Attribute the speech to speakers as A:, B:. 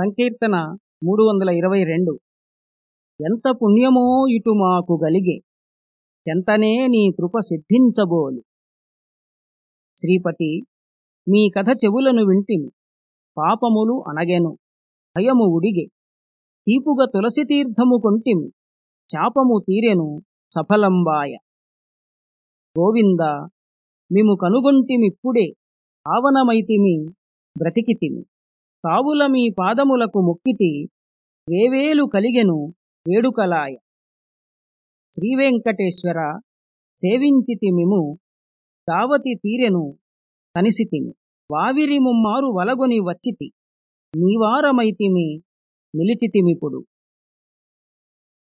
A: సంకీర్తన మూడు వందల ఇరవై రెండు. ఎంత పుణ్యమో ఇటు మాకు గలిగే. చెంతనే నీ కృప సిద్ధించబోలు. శ్రీపతి మీ కథ చెవులను వింటిమి. పాపములు అణగెను భయము ఉడిగే. తీపుగ తులసి తీర్థము కొంటిమి. చాపము తీరెను సఫలంబాయ. గోవింద మిము కనుగొంటిమిప్పుడే. ఆవనమైతిమి బ్రతికితిమి. కావుల మీ పాదములకు మొక్కితి వేవేలు కలిగెను వేడుకలాయ. శ్రీవెంకటేశ్వర సేవించితి మిము దావతి తీరెను కనిసితిమి వావిరి ముమ్మారు వలగొని వచ్చితి నీవారమైతిమి నిలిచితిమిప్పుడు.